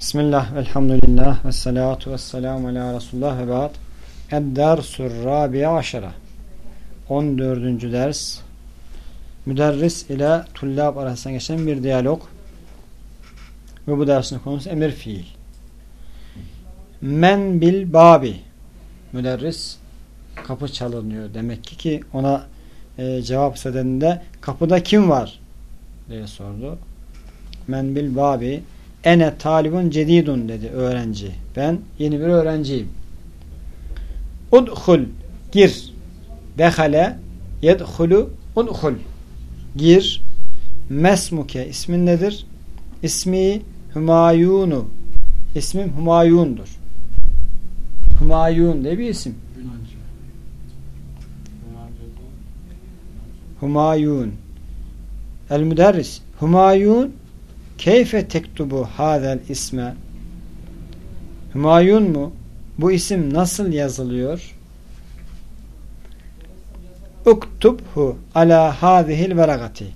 Bismillah, elhamdülillah, ve salatu ve selamu ala Resulullah ve ba'd. Ed-dersur rabi'a aşara. 14. ders. Müderris ile tullab arasında geçen bir diyalog. Ve bu dersin konusu emir fiil. Men bil babi. Müderris kapı çalınıyor. Demek ki ki ona e, cevap sedeninde kapıda kim var diye sordu. Men bil babi Ene talibun cedidun dedi öğrenci. Ben yeni bir öğrenciyim. Udhul gir. Dehale yedhulu udhul gir. Mesmuke ismin nedir? İsmi Hümayunu. İsmim Hümayun'dur. Hümayun diye bir isim. Hümayun. El müderris. Hümayun Keyfe tektubu hadel isme Hümayun mu? Bu isim nasıl yazılıyor? Uktubhu ala hadihil veragati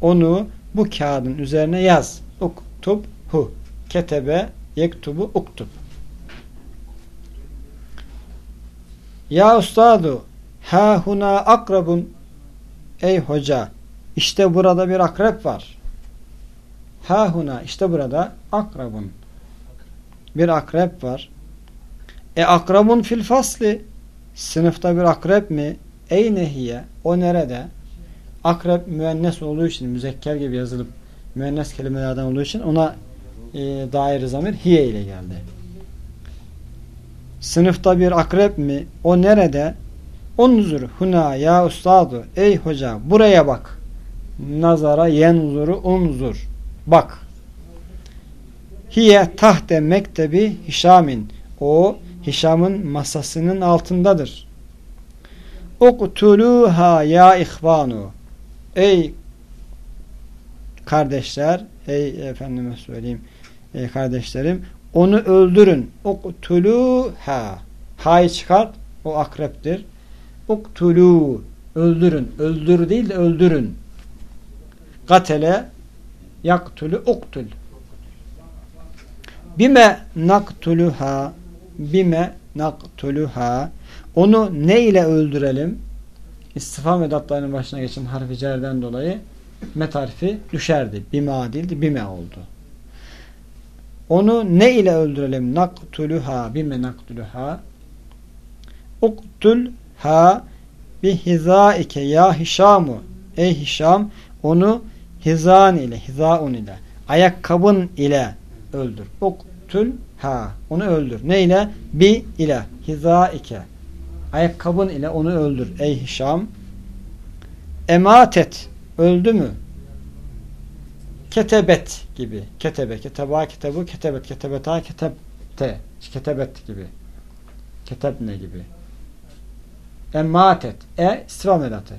Onu bu kağıdın üzerine yaz. Uktubhu Ketebe yektubu uktub Ya ustadu ha huna akrabun Ey hoca işte burada bir akrep var. Ha huna işte burada akrabun. Bir akrep var. E akrabun fil fasli. Sınıfta bir akrep mi? Ey nehiye. O nerede? Akrep müennes olduğu için müzekker gibi yazılıp müennes kelimelerden olduğu için ona e, dair zamir hiye ile geldi. Sınıfta bir akrep mi? O nerede? Onzur huna ya ustadu. Ey hoca buraya bak. Nazara yenzuru unzur. Bak. Hiye tahte mektebi Hişamin. O Hişam'ın masasının altındadır. Uktuluha ya ihvanu. Ey kardeşler, ey efendime söyleyeyim, ey kardeşlerim, onu öldürün. Uktuluha. Hay çıkart, o akreptir. Uktulu. Öldürün. Öldür değil de öldürün. Katele yaktulu uktul. Bime naktuluha bime naktuluha onu ne ile öldürelim? İstifam edatlarının başına geçen harfi cerden dolayı met harfi düşerdi. Bima değildi, bime oldu. Onu ne ile öldürelim? Naktuluha bime naktuluha uktulha bihizaike ya Hişamu ey Hişam onu hizan ile, hizaun ile, ayakkabın ile öldür. Uktul ha, onu öldür. Ne ile? Bi ile, hizaike. Ayakkabın ile onu öldür ey Hişam. Ematet, öldü mü? Ketebet gibi. Ketebe, keteba, ketebu, ketebet, ketebeta, ketebte. Ketebet gibi. Ketebne gibi. Ematet. E istifam edatı.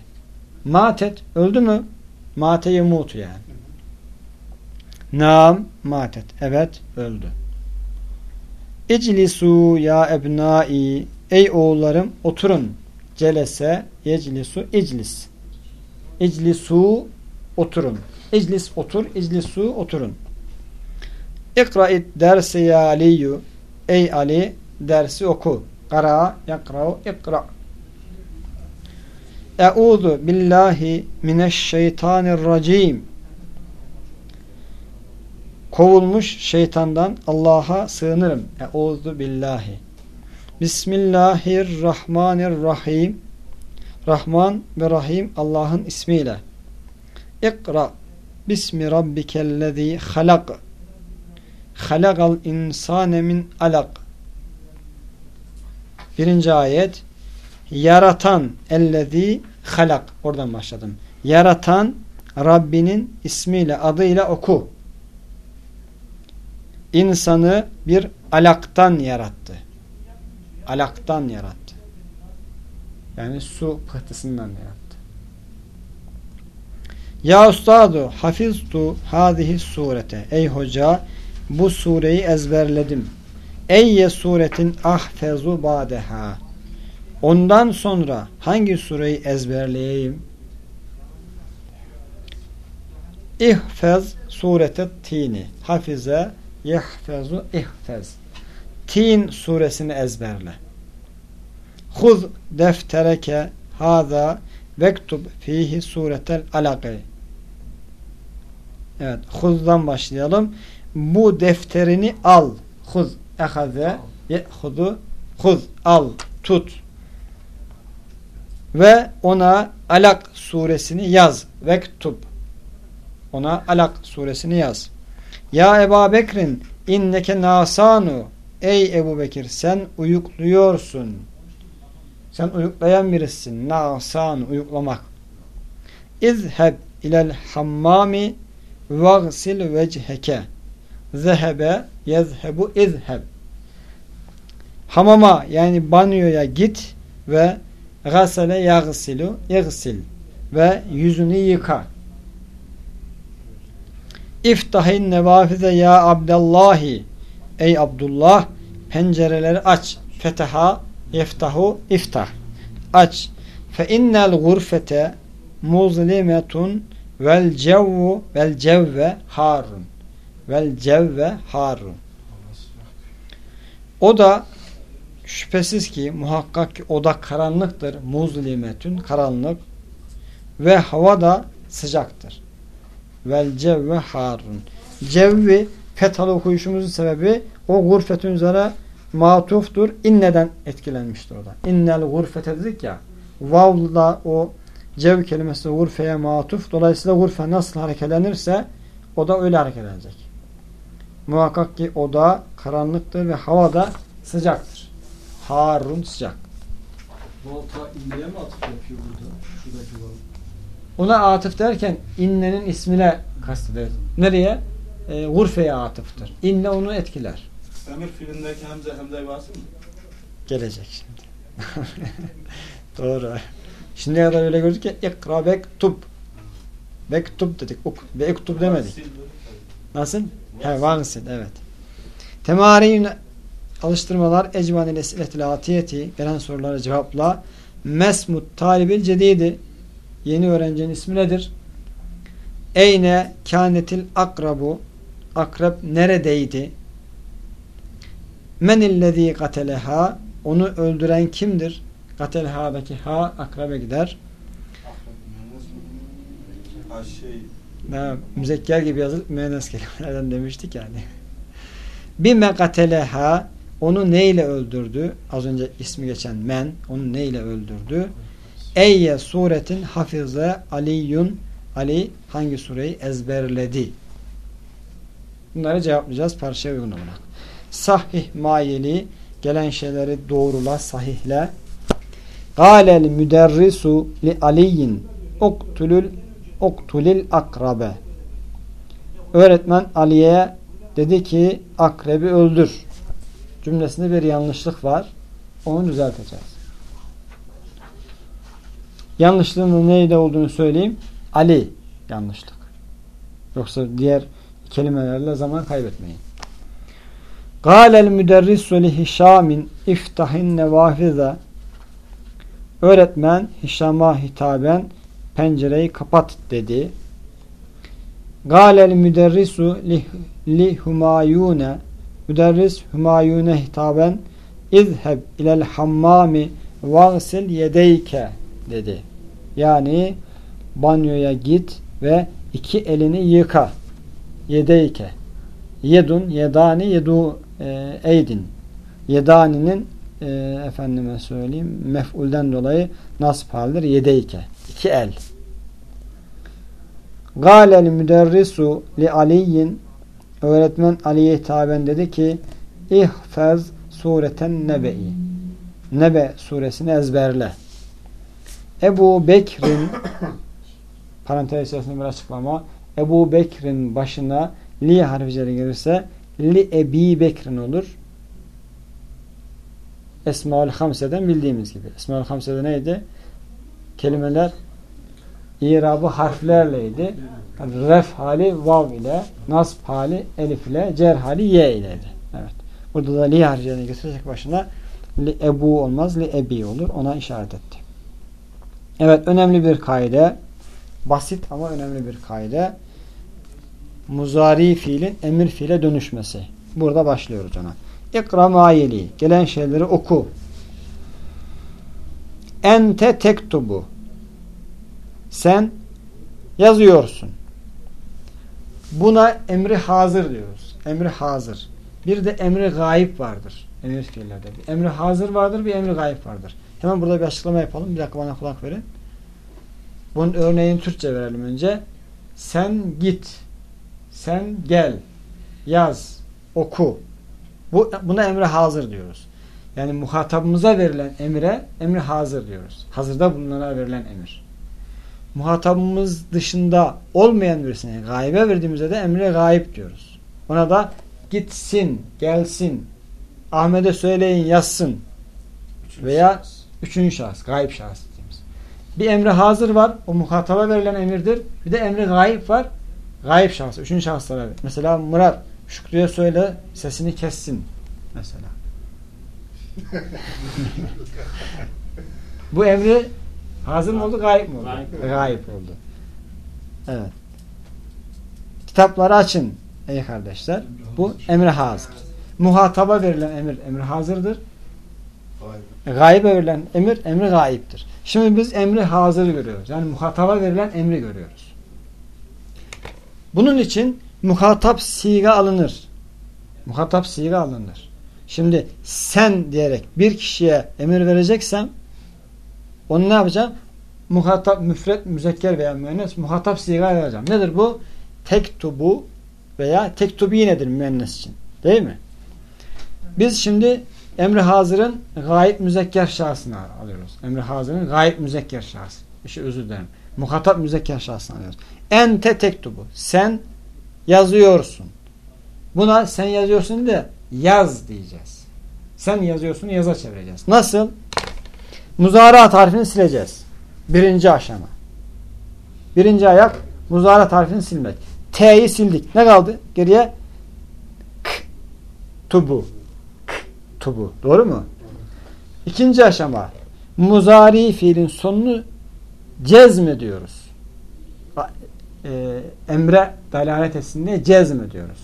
Matet öldü mü? Mate yemutu yani. Nam matet. Evet öldü. İclisu ya ebnai Ey oğullarım oturun. Celese yeclisu iclis. İclisu oturun. İclis otur. İclisu oturun. İkra'id dersi ya Aliyu Ey Ali dersi oku. Kara yakra'u ikra' Euzu billahi mineşşeytanirracim. Kovulmuş şeytandan Allah'a sığınırım. Euzu billahi. Bismillahirrahmanirrahim. Rahman ve Rahim Allah'ın ismiyle. İkra Bismi rabbikellezî halak. Halakal insane min alak. Birinci ayet yaratan ellezî halak. Oradan başladım. Yaratan Rabbinin ismiyle, adıyla oku. İnsanı bir alaktan yarattı. Alaktan yarattı. Yani su pıhtısından yarattı. Ya ustadu hafiztu hadihi surete. Ey hoca bu sureyi ezberledim. Eyye suretin ahfezu badeha. Ondan sonra hangi sureyi ezberleyeyim? İhfez surete tini. Hafize yehfezu ihfez. Tin suresini ezberle. Huz deftereke hâzâ vektub fihi suretel alakı. Evet. Huz'dan başlayalım. Bu defterini al. Huz. Ehaze. Ye'hudu. Huz. Al. Tut. Ve ona Alak suresini yaz. Vektub. Ona Alak suresini yaz. Ya Ebu Bekir'in inneke nasanu. Ey Ebu Bekir sen uyukluyorsun. Sen uyuklayan birisin. Nasan uyuklamak. İzheb ilel hammami vagsil vecheke. Zehebe yezhebu izheb. Hamama yani banyoya git ve gasele yagsilu yagsil ve yüzünü yıka. İftahin nevafize ya Abdallahi Ey Abdullah pencereleri aç. Feteha yeftahu iftah. Aç. Fe innel gurfete muzlimetun vel cevvu vel cevve harun. Vel cevve harun. O da şüphesiz ki muhakkak ki o da karanlıktır. Muzlimetün karanlık ve hava da sıcaktır. Vel cevve harun. Cevvi fethalı okuyuşumuzun sebebi o gurfetün üzere matuftur. İnneden etkilenmiştir o. İnnel gurfete dedik ya vavla o cev kelimesi gurfeye matuf. Dolayısıyla gurfe nasıl hareketlenirse o da öyle hareket edecek. Muhakkak ki o da karanlıktır ve hava da sıcaktır. Harun sıcak. Volta inneye mi atıf yapıyor burada? Şuradaki vol. Ona atıf derken innenin ismine kastedilir. Nereye? E, gurfeye atıftır. İnne onu etkiler. Emir filmindeki Hamza Hamza vasıl mı? Gelecek şimdi. Doğru. Şimdiye kadar öyle gördük ki ikra bektub. Bektub dedik. Uk. Bektub demedik. Nasıl? He, vansil. Evet. Temarin alıştırmalar ecvan ile esiletil atiyeti gelen sorulara cevapla mesmut talibil cedidi yeni öğrencinin ismi nedir? Eyne kânetil akrabu akrab neredeydi? Menillezî kateleha onu öldüren kimdir? Katelha'daki ha akrabe gider. Ha şey Ha, müzekker gibi yazılıp müennes kelimelerden demiştik yani. Bime kateleha onu neyle öldürdü? Az önce ismi geçen men onu neyle öldürdü? Eyye suretin hafize aliyun Ali hangi sureyi ezberledi? Bunları cevaplayacağız parçaya uygun olarak. Sahih mayeli gelen şeyleri doğrula, sahihle. Galel müderrisu li aliyin uktulul uktulil akrabe. Öğretmen Ali'ye dedi ki akrebi öldür. Cümlesinde bir yanlışlık var. Onu düzelteceğiz. Yanlışlığının neyde olduğunu söyleyeyim. Ali yanlışlık. Yoksa diğer kelimelerle zaman kaybetmeyin. Galel müderrisu li Hişamin iftahin nevafize Öğretmen Hişam'a hitaben pencereyi kapat dedi. Galel müderrisu li Humayune Müderris Humayune hitaben İzheb ilel hammami vagsil yedeyke dedi. Yani banyoya git ve iki elini yıka. Yedeyke. Yedun, yedani, yedu e, eydin. Yedani'nin e, efendime söyleyeyim mef'ulden dolayı nasb halidir. Yedeyke. İki el. Galel müderrisu li aliyin öğretmen Ali'ye hitaben dedi ki ihfaz sureten nebe'i Nebe suresini ezberle. Ebu Bekir'in parantez içerisinde bir açıklama Ebu Bekir'in başına li harfileri gelirse li Ebi Bekir'in olur. Esmaül Hamse'den bildiğimiz gibi. Esmaül Hamse'de neydi? Kelimeler irabı harflerleydi. Ref hali vav ile, nasb hali elif ile, cer hali ye ileydi. Evet. Burada da li harflerini getirecek başına li ebu olmaz, li ebi olur. Ona işaret etti. Evet, önemli bir kaide. Basit ama önemli bir kaide. muzari fiilin emir fiile dönüşmesi. Burada başlıyoruz ona. İkra maili. Gelen şeyleri oku. Ente tektubu. Sen yazıyorsun. Buna emri hazır diyoruz. Emri hazır. Bir de emri gayip vardır. Emir fiillerde. Bir emri hazır vardır, bir emri gayip vardır. Hemen burada bir açıklama yapalım. Bir dakika bana kulak verin. Bunun örneğini Türkçe verelim önce. Sen git. Sen gel. Yaz. Oku. Bu, buna emri hazır diyoruz. Yani muhatabımıza verilen emire emri hazır diyoruz. Hazırda bulunana verilen emir. Muhatabımız dışında olmayan birisine gaybe verdiğimizde de emri gayip diyoruz. Ona da gitsin, gelsin, Ahmet'e söyleyin yazsın Üçüncü veya şahıs. üçüncü şahıs, gayip şahıs dediğimiz. Bir emri hazır var, o muhataba verilen emirdir. Bir de emri gayip var, gayip şahıs, üçüncü şahıslara ver. Mesela Murat, Şükrü'ye söyle sesini kessin mesela. Bu emri hazır mı oldu, gayip mi oldu? Gayip. Gayip oldu. Evet. Kitapları açın ey kardeşler. Bu emri hazır. Muhataba verilen emir emri hazırdır. Gaybe verilen emir emri gayiptir. Şimdi biz emri hazır görüyoruz. Yani muhataba verilen emri görüyoruz. Bunun için muhatap siga alınır. Muhatap siga alınır. Şimdi sen diyerek bir kişiye emir vereceksem onu ne yapacağım? Muhatap, müfret, müzekker veya müennes muhatap siga vereceğim. Nedir bu? Tektubu veya tektubi nedir müennes için? Değil mi? Biz şimdi emri hazırın gayip müzekker şahsını alıyoruz. Emri hazırın gayip müzekker şahsı. İşte özür dilerim. Muhatap müzekker şahsını alıyoruz. Ente tektubu. Sen yazıyorsun. Buna sen yazıyorsun de yaz diyeceğiz. Sen yazıyorsun yaza çevireceğiz. Nasıl? Muzara harfini sileceğiz. Birinci aşama. Birinci ayak muzara harfini silmek. T'yi sildik. Ne kaldı? Geriye k tubu. K tubu. Doğru mu? İkinci aşama muzari fiilin sonunu cezm diyoruz. E, emre dalalet etsin diye cezm diyoruz.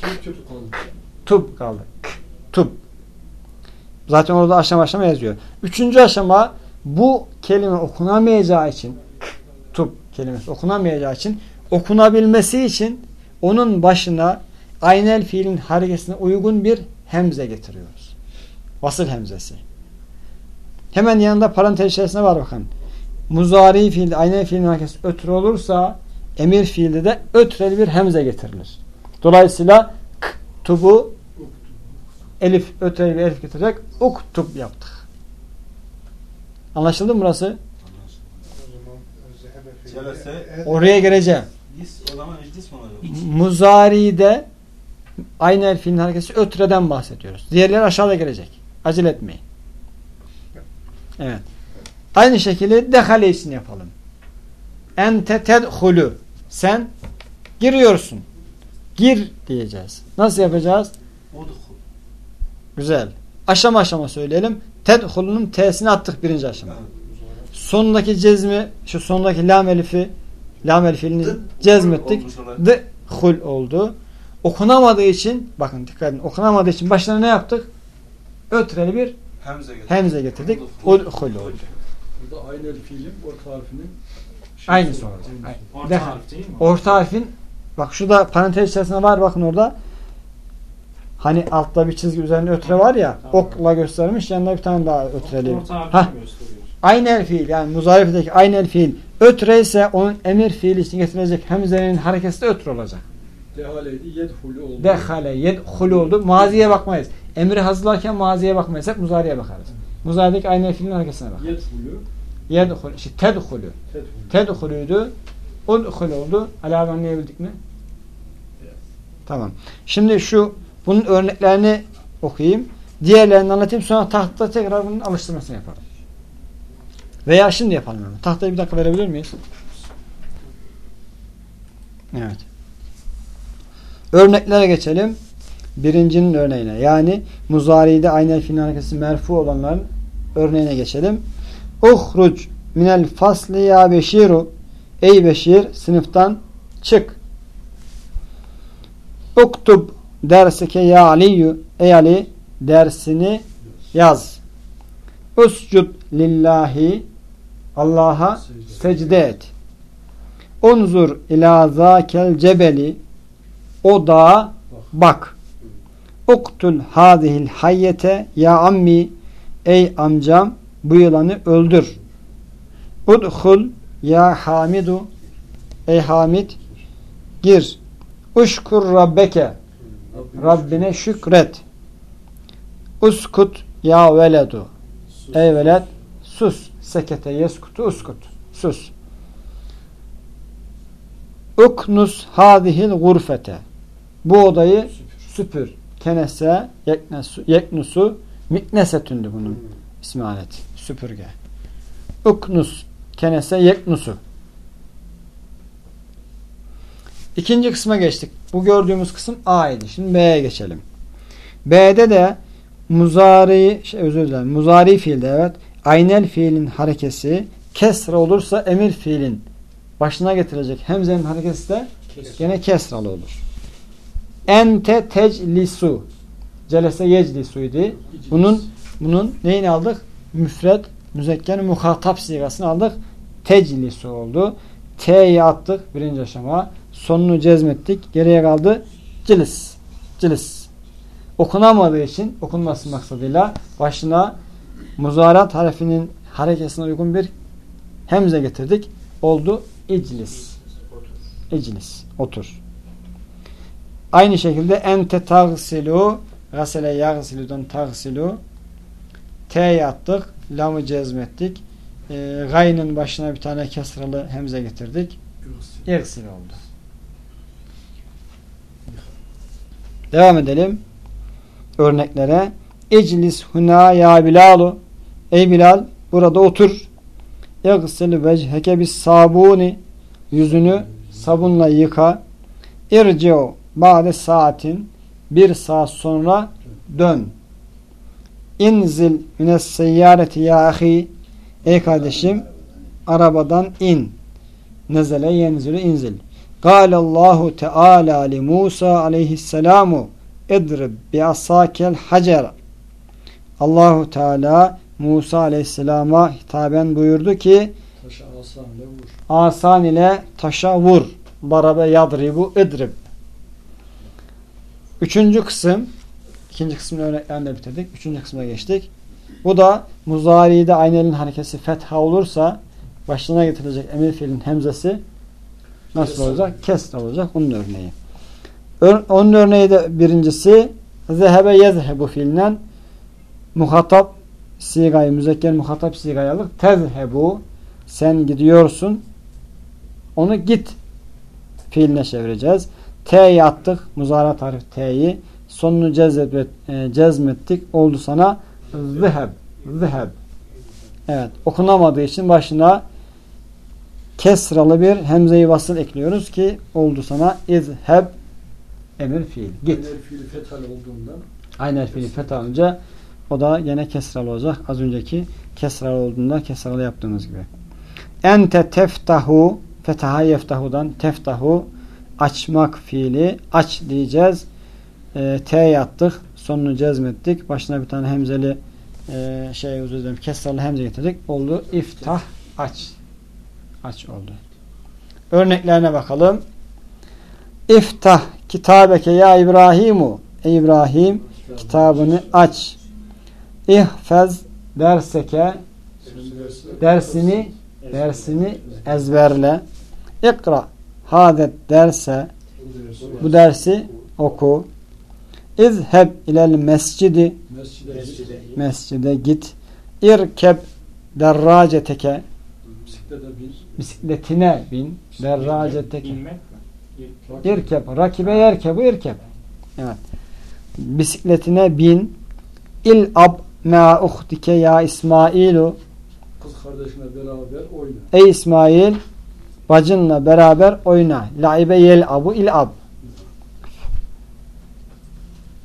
Kaldı. Tub kaldı. K, tub. Zaten orada aşama aşama yazıyor. Üçüncü aşama bu kelime okunamayacağı için tub kelimesi okunamayacağı için okunabilmesi için onun başına aynel fiilin hareketine uygun bir hemze getiriyoruz. Vasıl hemzesi. Hemen yanında parantez içerisinde var bakın. Muzari fiilde aynel fiilin hareketi ötürü olursa emir fiilde de ötreli bir hemze getirilir. Dolayısıyla k, tubu elif bir elif getirecek uktub yaptık. Anlaşıldı mı burası? Oraya geleceğim. Muzari'de aynı el fiilin hareketi ötreden bahsediyoruz. Diğerleri aşağıda gelecek. Acele etmeyin. Evet. Aynı şekilde dehale için yapalım. Ente tedhulu. Sen giriyorsun. Gir diyeceğiz. Nasıl yapacağız? Güzel. Aşama aşama söyleyelim. Tedhulunun T'sini attık birinci aşama. Sondaki cezmi, şu sondaki lam elifi, lam elifini cezmettik. olmuş olarak. D hul oldu. Okunamadığı için, bakın dikkat edin, okunamadığı için başlarına ne yaptık? Ötreli bir Hemze getir. hemze getirdik. Udhul. Udhul oldu. Burada aynı fiilin orta harfinin oldu. Aynısı. Aynen. Orta De- harf değil mi? Orta harfin, bak şurada parantez içerisinde var bakın orada. Hani altta bir çizgi üzerinde ötre var ya, Tamam. okla göstermiş, yanında bir tane daha ötreli. Orta Hah, harfini gösteriyor. Aynı el fiil yani muzarifdeki aynı el fiil ötre ise onun emir fiili için getirilecek hemzenin hareketi de ötre olacak. Dehale yedhulu oldu. Maziye bakmayız. Emri hazırlarken maziye bakmayız. Hep muzariye bakarız. Muzari'deki aynı el fiilin hareketine bakarız. Yedhulü. Yedhul, işte tedhulu. Tedhulü. Tedhuluydu. Udhul oldu. Ala anlayabildik mi? Tamam. Şimdi şu bunun örneklerini okuyayım. Diğerlerini anlatayım. Sonra tahtada tekrar bunun alıştırmasını yapalım. Veya şimdi yapalım. Hemen. Tahtayı bir dakika verebilir miyiz? Evet. Örneklere geçelim. Birincinin örneğine. Yani muzari'de aynel fiil hareketi merfu olanların örneğine geçelim. Uhruc minel fasli ya beşiru Ey Beşir sınıftan çık. Uktub derseke ya Aliyyü Ey Ali dersini yaz. Uscud lillahi Allah'a secde et. Unzur ila zakel cebeli o dağa bak. Uktul hadihil hayyete ya ammi ey amcam bu yılanı öldür. Udhul ya hamidu ey hamid gir. Uşkur rabbeke Rabbine şükret. Uskut ya veledu ey veled sus. Sekete yeskutu uskut. Sus. Uknus hadihil gurfete bu odayı süpür. Kenese yeknusu miknesetündü bunun ismi alet. Süpürge. Uknus kenese yeknusu. İkinci kısma geçtik. Bu gördüğümüz kısım A idi. Şimdi B'ye geçelim. B'de de muzari, şey özür dilerim, muzari fiilde evet, aynel fiilin harekesi kesra olursa emir fiilin başına getirecek hemzenin harekesi de gene kesralı olur. Ente teclisu celese yeclisuydu. Bunun bunun neyini aldık? Müfred, müzekker, muhatap sigasını aldık. Teclisu oldu. T'yi attık birinci aşama. Sonunu cezmettik. Geriye kaldı cilis. Cilis. Okunamadığı için okunması maksadıyla başına muzarat harfinin harekesine uygun bir hemze getirdik. Oldu iclis. İclis. Otur. Aynı şekilde ente tagsilu gasele yagsiludan tagsilu T'ye attık. Lamı cezmettik. E, gaynın başına bir tane kesralı hemze getirdik. İrsil oldu. Devam edelim. Örneklere. İclis huna ya Bilalu. Ey Bilal burada otur. İgsil vecheke bis sabuni. Yüzünü sabunla yıka. İrci'u ba'de saatin. Bir saat sonra dön. İnzil mines seyyareti ya ahi. Ey kardeşim arabadan in. Nezele yenzilü inzil. Allahu Teala li Musa aleyhisselamu idrib bi asakel hacer. Allahu Teala Musa aleyhisselama hitaben buyurdu ki Taşa asan ile vur. asan ile taşa vur. Barabe yadribu idrib. Üçüncü kısım ikinci kısmın örneklerini de bitirdik. Üçüncü kısma geçtik. Bu da muzari'de aynelin harekesi fetha olursa başına getirilecek emir fiilin hemzesi nasıl olacak? Kesra olacak. Onun örneği. Ör, onun örneği de birincisi zehebe yezhebu fiilinden muhatap sigayı müzekker muhatap sigayı alıp tezhebu sen gidiyorsun onu git fiiline çevireceğiz. T'yi attık. Muzara tarif T'yi. Sonunu cezmet, e, cezmettik. Oldu sana ziheb. Ziheb. Evet. Okunamadığı için başına kesralı bir hemze-i vasıl ekliyoruz ki oldu sana izheb emir fiil. Git. Git. fiili fethal olduğundan Aynı fiili fetha olunca o da gene kesralı olacak. Az önceki kesralı olduğunda kesralı yaptığımız gibi. Ente teftahu fetaha yeftahudan teftahu açmak fiili aç diyeceğiz. E, T yaptık. Sonunu cezmettik. Başına bir tane hemzeli e, şey özür dilerim. Kesralı hemze getirdik. Oldu. iftah aç. Aç oldu. Örneklerine bakalım. İftah kitabeke ya İbrahimu. Ey İbrahim kitabını aç. İhfez derseke dersini dersini ezberle. İkra hadet derse bu dersi oku. İzheb ilel mescidi mescide git. İrkeb derraceteke Bisiklete bin. bisikletine bin. Derraceteke İnmek mi? İrkeb. Rakibe yerkebu irkeb. Evet. Bisikletine bin. İl ab ma uhtike ya İsmailu. Kız kardeşine beraber oyna. Ey İsmail bacınla beraber oyna. Laibe yel abu il ab.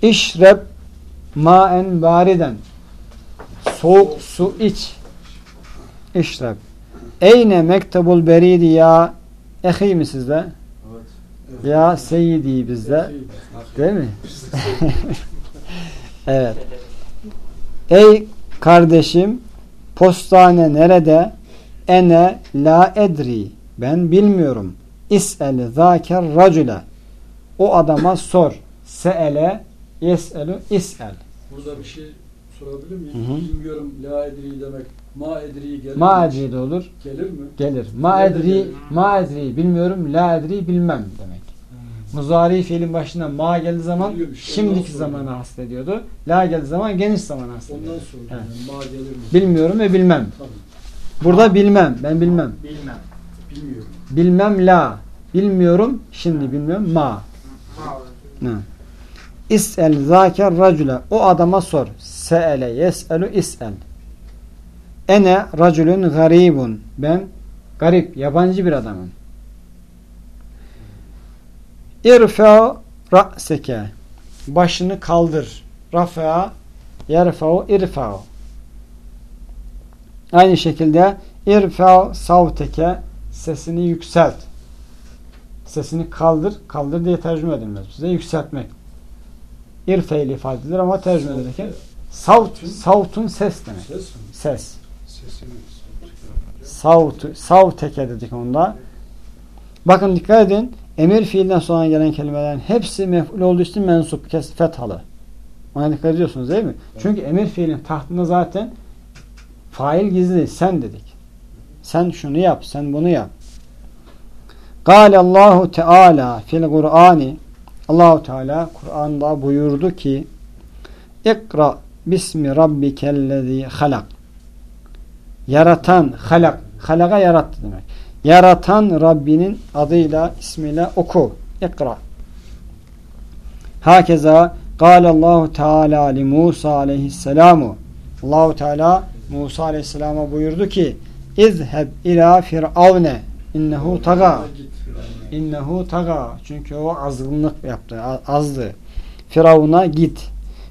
İşreb maen bariden. Soğuk su iç. İşreb. Eyne mektebul beridi ya ehi mi sizde? Ya seyyidi bizde. Değil mi? evet. Ey kardeşim postane nerede? Ene la edri. Ben bilmiyorum. İs'el zâker racule. O adama sor. Se'ele yes'elu is'el. Burada bir şey sorabilir miyim? Hı hı. Bilmiyorum la edri demek. Ma edri gelir Ma mi? edri de olur. Gelir mi? Gelir. Ma Nerede edri, gelir? ma edri bilmiyorum. La edri bilmem demek. Muzari fiilin başına ma geldiği zaman Biliyorum işte, şimdiki ondan sonra. zamanı hastediyordu. La geldiği zaman geniş zamanı hastediyordu. Ondan sonra Evet. yani ma gelir mi? Bilmiyorum ve bilmem. Tabii. Burada bilmem. Ben bilmem. Bilmem. Bilmiyorum. Bilmem la. Bilmiyorum. Şimdi bilmiyorum. Ma. Ma Ne? İs'el zâker racule. O adama sor. Se'ele yes'elu is'el. Ene raculun garibun. Ben garip, yabancı bir adamım. İrfa ra'seke. Başını kaldır. Rafa yerfa'u irfa'u. Aynı şekilde irfa savteke sesini yükselt. Sesini kaldır. Kaldır diye tercüme edilmez. Size yükseltmek. İrfe ile ifade edilir ama tercüme ederken savt, savtun ses demek. Ses mi? Ses. Sesini. Savteke dedik onda. Bakın dikkat edin. Emir fiilden sonra gelen kelimelerin hepsi mef'ul olduğu için mensup, kes, fethalı. Ona dikkat ediyorsunuz değil mi? Çünkü emir fiilin tahtında zaten fail gizli. Sen dedik. Sen şunu yap, sen bunu yap. Kâle Allahu Teala fil Kur'ani Allahu Teala Kur'an'da buyurdu ki İkra bismi rabbikellezî halak Yaratan, halak. Halaka yarattı demek. Yaratan Rabbinin adıyla, ismiyle oku. İkra. Hakeza Allahu Teala li Musa aleyhisselamu Allahu Teala Musa aleyhisselama buyurdu ki İzheb ila firavne innehu taga innehu taga çünkü o azgınlık yaptı azdı Firavun'a git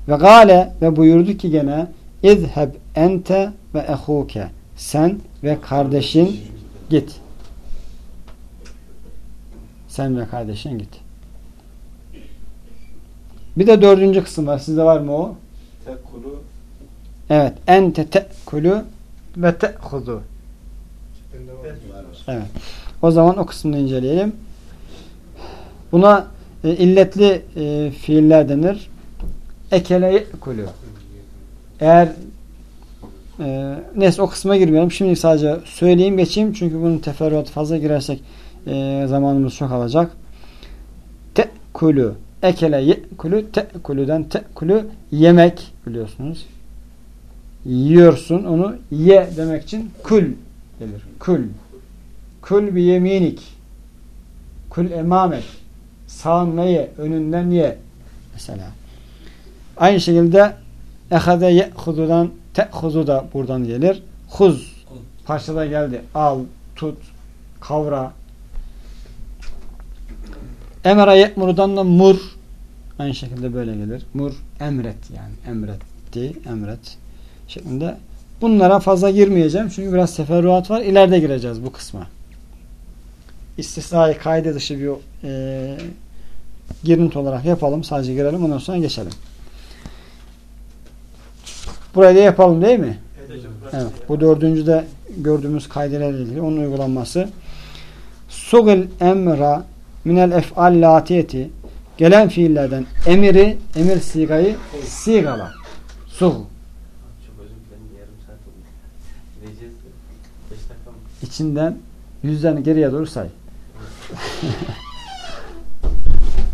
ve gale ve buyurdu ki gene İzheb ente ve ehuke sen ve kardeşin git sen ve kardeşin git bir de dördüncü kısım var sizde var mı o? Tekulu Evet. Ente te'kulu ve te'hudu. Evet. O zaman o kısmını inceleyelim. Buna e, illetli e, fiiller denir. Ekele ye'kulu. Eğer e, neyse o kısma girmiyorum. Şimdi sadece söyleyeyim geçeyim. Çünkü bunun teferruatı fazla girersek e, zamanımız çok alacak. Te'kulu. Ekele ye'kulu. Te'kulu'dan te'kulu yemek biliyorsunuz. Yiyorsun onu ye demek için kul gelir. Kul. Kul bi yeminik. Kul emamek. Sağınla ye. Önünden ye. Mesela. Aynı şekilde ehade ye'hududan te'hudu da buradan gelir. Huz. Parçada geldi. Al, tut, kavra. Emre ye'murudan da mur. Aynı şekilde böyle gelir. Mur, emret yani. Emretti, emret şeklinde. Bunlara fazla girmeyeceğim. Çünkü biraz teferruat var. İleride gireceğiz bu kısma. İstisnai kaide dışı bir e, girinti olarak yapalım. Sadece girelim. Ondan sonra geçelim. Burayı da yapalım değil mi? Evet. Bu dördüncü de gördüğümüz kaidelerle ilgili onun uygulanması. Sugil emra minel ef'al latiyeti gelen fiillerden emiri, emir sigayı sigala. Sug. Çok özür dilerim yarım saat oldu. Gideceğiz de. Beş dakika mı? İçinden yüzden geriye doğru say.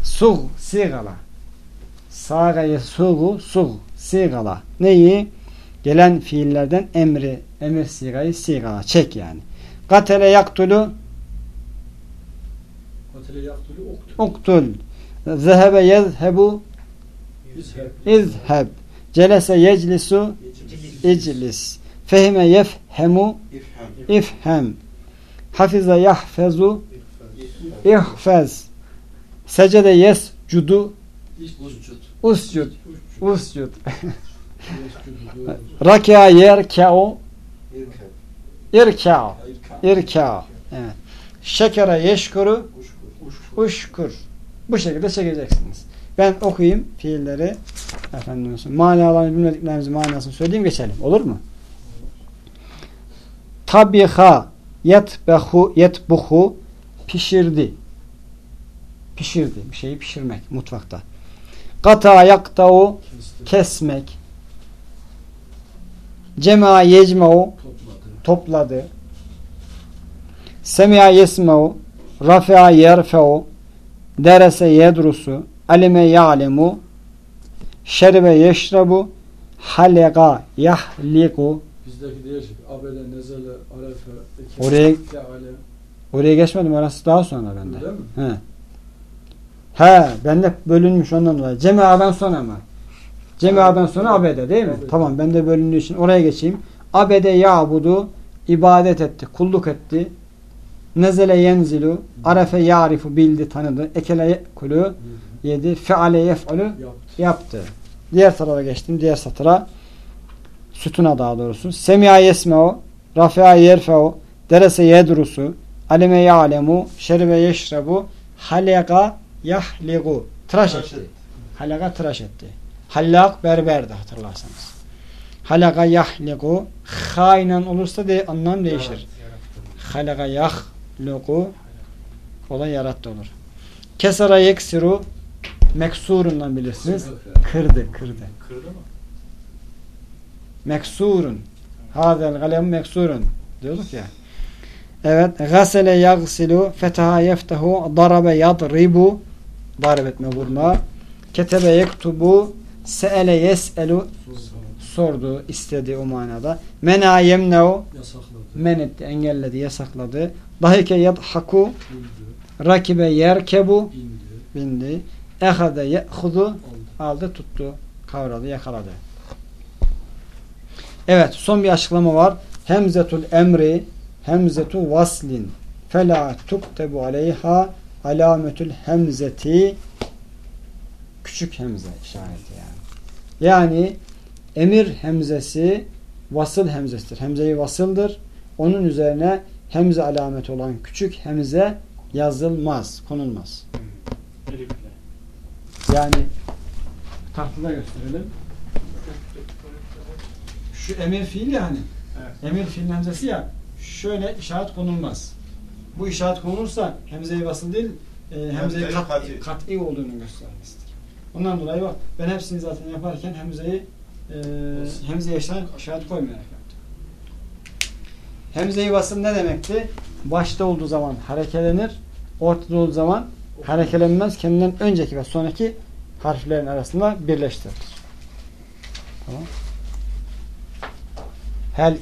Sug sigala. Sagaya sugu sug sigala. Neyi? Gelen fiillerden emri, emir sigayı sigala. Çek yani. Katele yaktulu Katile yaktulu oktu. uktul. Zehebe yezhebu İzheb. Celese yeclisu iclis. Fehime yefhemu İfhem. Hafize yahfezu ihfez. Secede yescudu Uscud. Uscud. Uscud. İrkeb. irka'u. İrka. İrka'u. Evet. Şekere yeşkuru Uşkur. Bu şekilde çekeceksiniz. Ben okuyayım fiilleri. Efendim manalarını bilmediklerimizin manasını söyleyeyim geçelim. Olur mu? Tabiha yetbehu yetbuhu pişirdi. Pişirdi. Bir şeyi pişirmek mutfakta. Kata yaktau Kesti. kesmek. Cema yecmau Topladı. topladı. Semi'a yesmau rafi'a yerfe'u derese yedrusu alime ya'lemu şerbe yeşrebu halega yahliku Bizdeki değişik. Abele, nezele, arefe, Oraya- oraya geçmedim orası daha sonra bende. Öyle mi? He. He, bende bölünmüş ondan dolayı. Cemia'dan sonra mı? Cemia'dan sonra abede değil mi? Abede. Tamam bende bölündüğü için oraya geçeyim. Abede ya'budu ibadet etti, kulluk etti. Nezele yenzilu arefe ya'rifu bildi, tanıdı. Ekele ye'kulu yedi. Feale yef'ulu Yaptı. yaptı. Diğer tarafa geçtim. Diğer satıra sütuna daha doğrusu. Semi'a yesmeo rafi'a yerfeo derese yedrusu alime ya'lemu şeribe yeşrebu halega yahligu tıraş etti. Halega tıraş etti. Hallak berberdi hatırlarsanız. Halega yahligu hainen olursa de anlam değişir. Halega yahligu o da yarattı olur. Kesara yeksiru meksurundan bilirsiniz. Kırdı, kırdı. Kırdı mı? Meksurun. Hadel galem meksurun. Diyorduk ya. Evet. Gasele yagsilu fetaha yeftehu darabe yadribu darb etme vurma. Ketebe yektubu seele yeselu sordu, istedi o manada. Mena yemneu men etti, engelledi, yasakladı. Dahike yadhaku rakibe yerkebu Bindi. bindi. Ehade ye'hudu Aldı. aldı, tuttu, kavradı, yakaladı. Evet, son bir açıklama var. Hemzetul emri, hemzetu vaslin, fela tuktebu aleyha alametül hemzeti küçük hemze işareti yani. Yani emir hemzesi vasıl hemzesidir. Hemze-i vasıldır. Onun üzerine hemze alameti olan küçük hemze yazılmaz, konulmaz. Yani tahtada gösterelim. Şu emir fiil yani. Evet. Emir fiilin hemzesi ya. Şöyle işaret konulmaz. Bu işaret konulursa hemze-i basıl değil, e, hemze-i Hemze-i kat'i, kat'i. olduğunu göstermesidir. Ondan dolayı bak ben hepsini zaten yaparken hemzeyi e, hemze-i işaret, işaret koymayarak yaptım. Hemze-i vasıl ne demekti? Başta olduğu zaman harekelenir, ortada olduğu zaman harekelenmez. Kendinden önceki ve sonraki harflerin arasında birleştirilir. Tamam. Hel